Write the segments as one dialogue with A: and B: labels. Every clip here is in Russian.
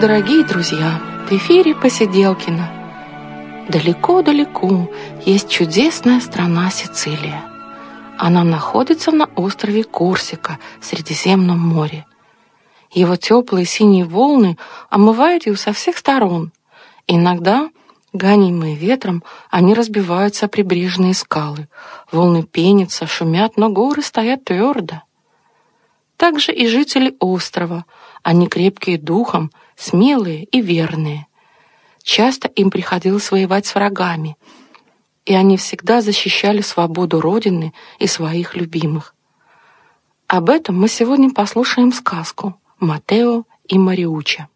A: дорогие друзья! В эфире Посиделкина. Далеко-далеко есть чудесная страна Сицилия. Она находится на острове Корсика в Средиземном море. Его теплые синие волны омывают ее со всех сторон. Иногда, гонимые ветром, они разбиваются о прибрежные скалы. Волны пенятся, шумят, но горы стоят твердо. Также и жители острова. Они крепкие духом, смелые и верные. Часто им приходилось воевать с врагами, и они всегда защищали свободу Родины и своих любимых. Об этом мы сегодня послушаем сказку «Матео и Мариуча».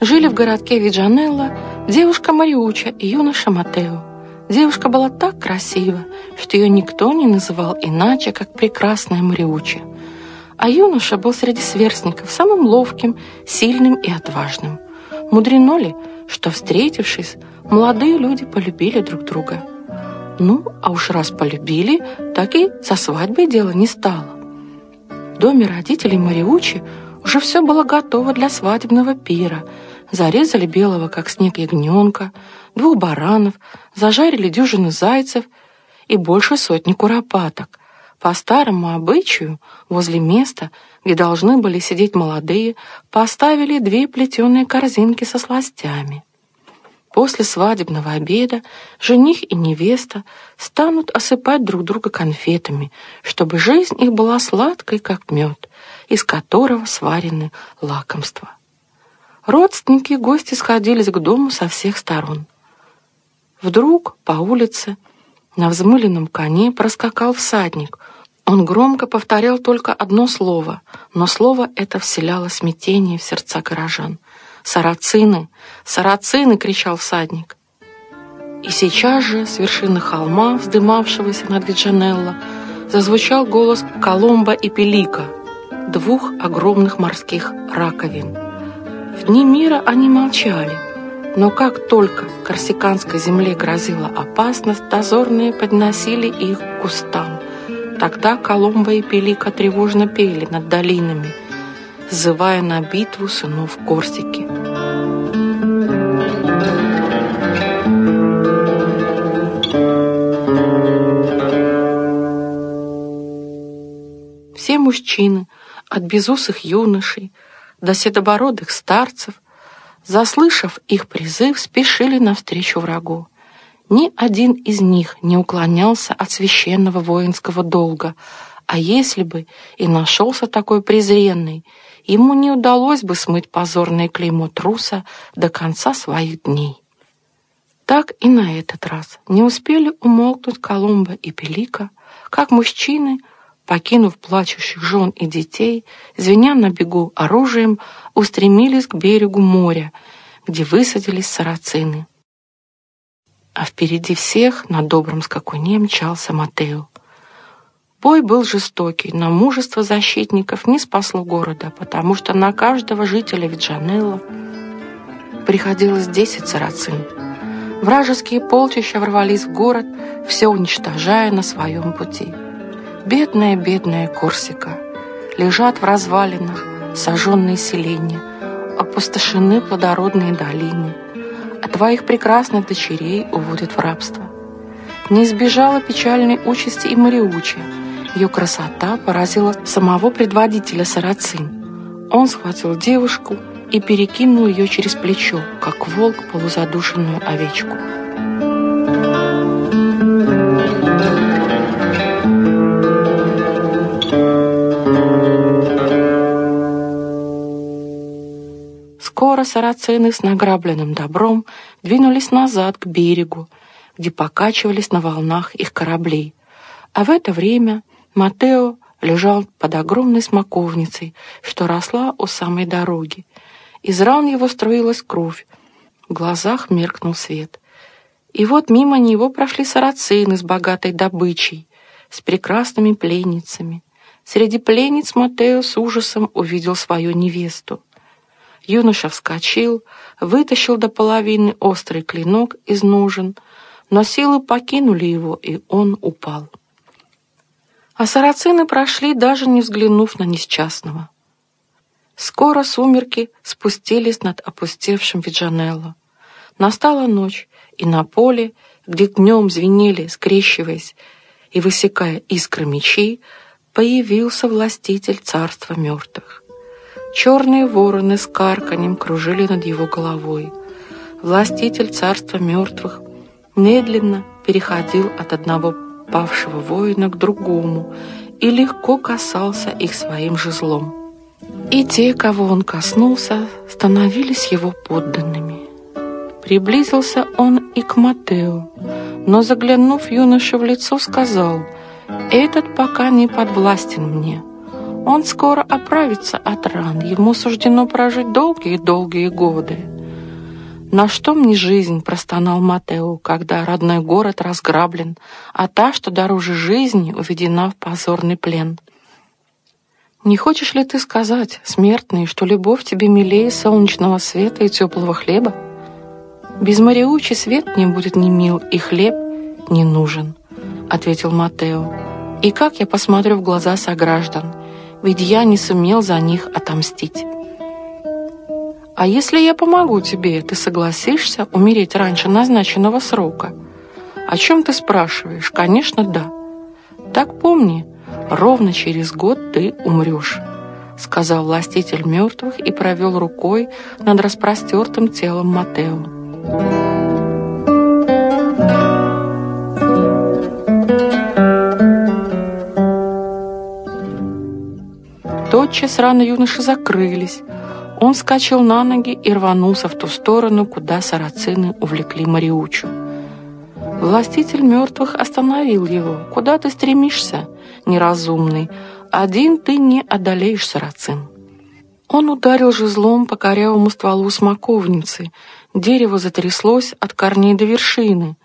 A: Жили в городке Виджанелло девушка Мариуча и юноша Матео. Девушка была так красива, что ее никто не называл иначе, как прекрасная Мариуча. А юноша был среди сверстников самым ловким, сильным и отважным. Мудрено ли, что, встретившись, молодые люди полюбили друг друга? Ну, а уж раз полюбили, так и со свадьбой дело не стало. В доме родителей Мариучи уже все было готово для свадебного пира – зарезали белого, как снег, ягненка, двух баранов, зажарили дюжину зайцев и больше сотни куропаток. По старому обычаю, возле места, где должны были сидеть молодые, поставили две плетеные корзинки со сластями. После свадебного обеда жених и невеста станут осыпать друг друга конфетами, чтобы жизнь их была сладкой, как мед, из которого сварены лакомства. Родственники и гости сходились к дому со всех сторон. Вдруг по улице на взмыленном коне проскакал всадник. Он громко повторял только одно слово, но слово это вселяло смятение в сердца горожан. «Сарацины! Сарацины!» — кричал всадник. И сейчас же с вершины холма, вздымавшегося над Виджанелло, зазвучал голос Коломба и Пелика, двух огромных морских раковин. В дни мира они молчали, но как только корсиканской земле грозила опасность, дозорные подносили их к кустам. Тогда Коломбо и Пелика тревожно пели над долинами, зывая на битву сынов Корсики. Все мужчины, от безусых юношей до седобородых старцев, заслышав их призыв, спешили навстречу врагу. Ни один из них не уклонялся от священного воинского долга, а если бы и нашелся такой презренный, ему не удалось бы смыть позорное клеймо труса до конца своих дней. Так и на этот раз не успели умолкнуть Колумба и Пелика, как мужчины — покинув плачущих жен и детей, звеня на бегу оружием, устремились к берегу моря, где высадились сарацины. А впереди всех на добром скакуне мчался Матео. Бой был жестокий, но мужество защитников не спасло города, потому что на каждого жителя Виджанелла приходилось десять сарацин. Вражеские полчища ворвались в город, все уничтожая на своем пути. Бедная, бедная Корсика. Лежат в развалинах сожженные селения, опустошены плодородные долины, а твоих прекрасных дочерей уводят в рабство. Не избежала печальной участи и Мариучи. Ее красота поразила самого предводителя Сарацин. Он схватил девушку и перекинул ее через плечо, как волк полузадушенную овечку. Скоро сарацины с награбленным добром двинулись назад к берегу, где покачивались на волнах их кораблей. А в это время Матео лежал под огромной смоковницей, что росла у самой дороги. Из ран его струилась кровь, в глазах меркнул свет. И вот мимо него прошли сарацины с богатой добычей, с прекрасными пленницами. Среди пленниц Матео с ужасом увидел свою невесту. Юноша вскочил, вытащил до половины острый клинок из ножен, но силы покинули его, и он упал. А сарацины прошли, даже не взглянув на несчастного. Скоро сумерки спустились над опустевшим Виджанелло. Настала ночь, и на поле, где днем звенели, скрещиваясь и высекая искры мечей, появился властитель царства мертвых. Черные вороны с карканем кружили над его головой. Властитель царства мертвых медленно переходил от одного павшего воина к другому и легко касался их своим жезлом. И те, кого он коснулся, становились его подданными. Приблизился он и к Матео, но, заглянув юноше в лицо, сказал, «Этот пока не подвластен мне. Он скоро оправится от ран, ему суждено прожить долгие-долгие годы». «На что мне жизнь?» – простонал Матео, когда родной город разграблен, а та, что дороже жизни, уведена в позорный плен. Не хочешь ли ты сказать, смертный, что любовь тебе милее солнечного света и теплого хлеба? Без Мариучи свет не будет ни мил, и хлеб не нужен, ответил Матео. И как я посмотрю в глаза сограждан, ведь я не сумел за них отомстить. А если я помогу тебе, ты согласишься умереть раньше назначенного срока? О чем ты спрашиваешь? Конечно, да. Так помни, ровно через год ты умрешь», — сказал властитель мертвых и провел рукой над распростертым телом Матео. Тотчас раны юноши закрылись. Он вскочил на ноги и рванулся в ту сторону, куда сарацины увлекли Мариучу. Властитель мертвых остановил его. «Куда ты стремишься?» неразумный, один ты не одолеешь сарацин. Он ударил жезлом по корявому стволу смоковницы. Дерево затряслось от корней до вершины,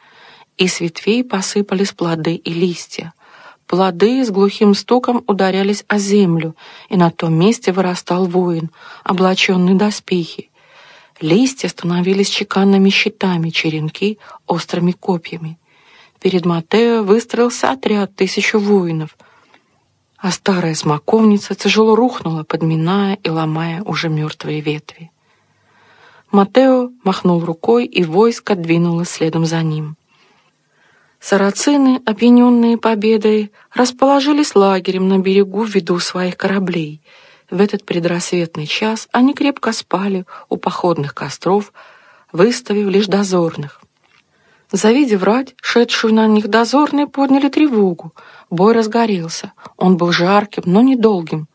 A: и с ветвей посыпались плоды и листья. Плоды с глухим стуком ударялись о землю, и на том месте вырастал воин, облаченный доспехи. Листья становились чеканными щитами, черенки — острыми копьями. Перед Матео выстроился отряд тысячу воинов — а старая смоковница тяжело рухнула, подминая и ломая уже мертвые ветви. Матео махнул рукой, и войско двинулось следом за ним. Сарацины, опьяненные победой, расположились лагерем на берегу в виду своих кораблей. В этот предрассветный час они крепко спали у походных костров, выставив лишь дозорных. Завидев рать, шедшую на них дозорные, подняли тревогу. Бой разгорелся. Он был жарким, но недолгим.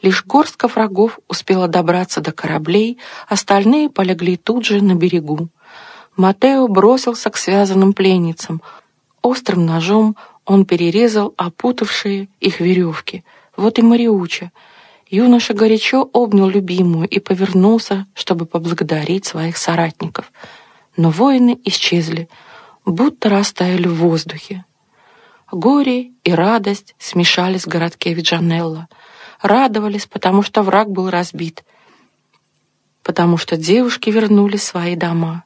A: Лишь горстка врагов успела добраться до кораблей, остальные полегли тут же на берегу. Матео бросился к связанным пленницам. Острым ножом он перерезал опутавшие их веревки. Вот и Мариуча. Юноша горячо обнял любимую и повернулся, чтобы поблагодарить своих соратников. Но воины исчезли — будто растаяли в воздухе. Горе и радость смешались в городке Виджанелло. Радовались, потому что враг был разбит, потому что девушки вернулись в свои дома.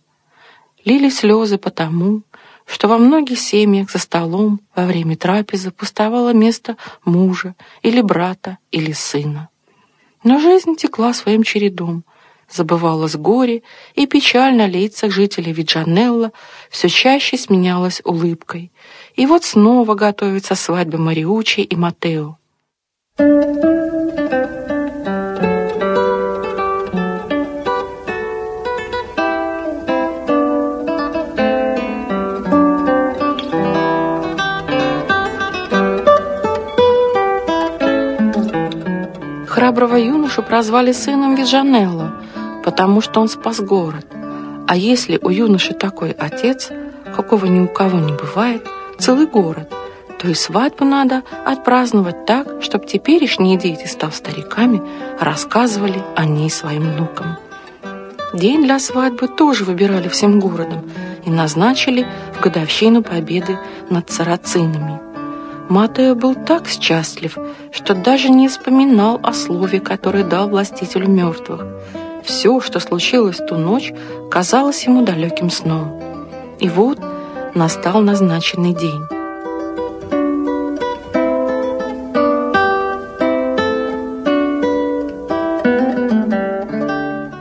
A: Лили слезы потому, что во многих семьях за столом во время трапезы пустовало место мужа или брата или сына. Но жизнь текла своим чередом, забывалось горе, и печаль на лицах жителей Виджанелла все чаще сменялась улыбкой. И вот снова готовится свадьба Мариучи и Матео. Храброго юношу прозвали сыном Виджанелло, потому что он спас город. А если у юноши такой отец, какого ни у кого не бывает, целый город, то и свадьбу надо отпраздновать так, чтобы теперешние дети, став стариками, рассказывали о ней своим внукам. День для свадьбы тоже выбирали всем городом и назначили в годовщину победы над сарацинами. Матео был так счастлив, что даже не вспоминал о слове, которое дал властителю мертвых – Все, что случилось ту ночь, казалось ему далеким сном. И вот настал назначенный день.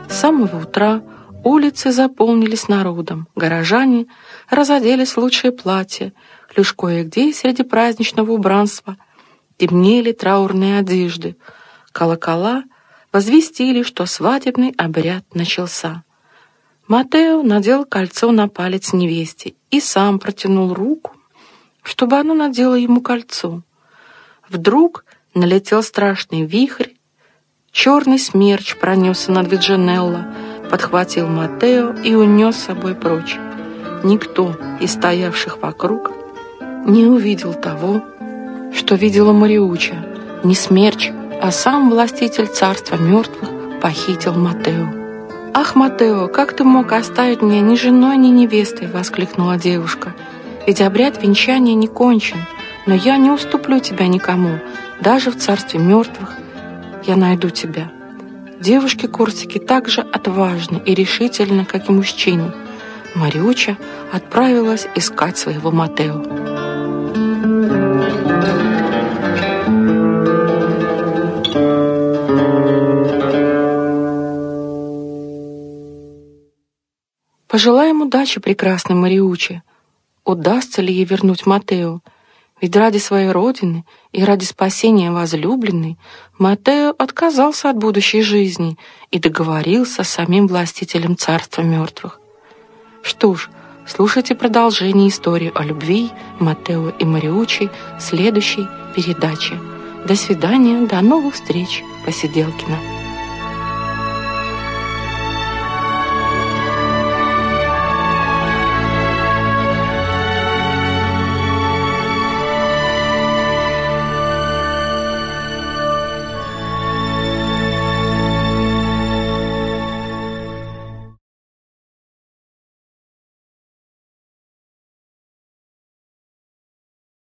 A: С самого утра улицы заполнились народом, горожане разоделись в лучшие платья, лишь кое-где среди праздничного убранства темнели траурные одежды, колокола возвестили, что свадебный обряд начался. Матео надел кольцо на палец невесте и сам протянул руку, чтобы она надела ему кольцо. Вдруг налетел страшный вихрь, черный смерч пронесся над Виджинелло, подхватил Матео и унес с собой прочь. Никто из стоявших вокруг не увидел того, что видела Мариуча, не смерч, а сам властитель царства мертвых похитил Матео. «Ах, Матео, как ты мог оставить меня ни женой, ни невестой?» — воскликнула девушка. «Ведь обряд венчания не кончен, но я не уступлю тебя никому, даже в царстве мертвых я найду тебя». Девушки Корсики так же отважны и решительны, как и мужчины. Мариуча отправилась искать своего Матео. Пожелаем удачи прекрасной Мариуче. Удастся ли ей вернуть Матео? Ведь ради своей родины и ради спасения возлюбленной Матео отказался от будущей жизни и договорился с самим властителем царства мертвых. Что ж, слушайте продолжение истории о любви Матео и Мариучи в следующей передаче. До свидания, до новых встреч, Посиделкина.